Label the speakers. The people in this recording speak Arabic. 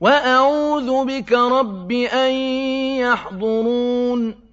Speaker 1: وَأَعُوذُ بِكَ رَبِّ أَن يَحْضُرُونِ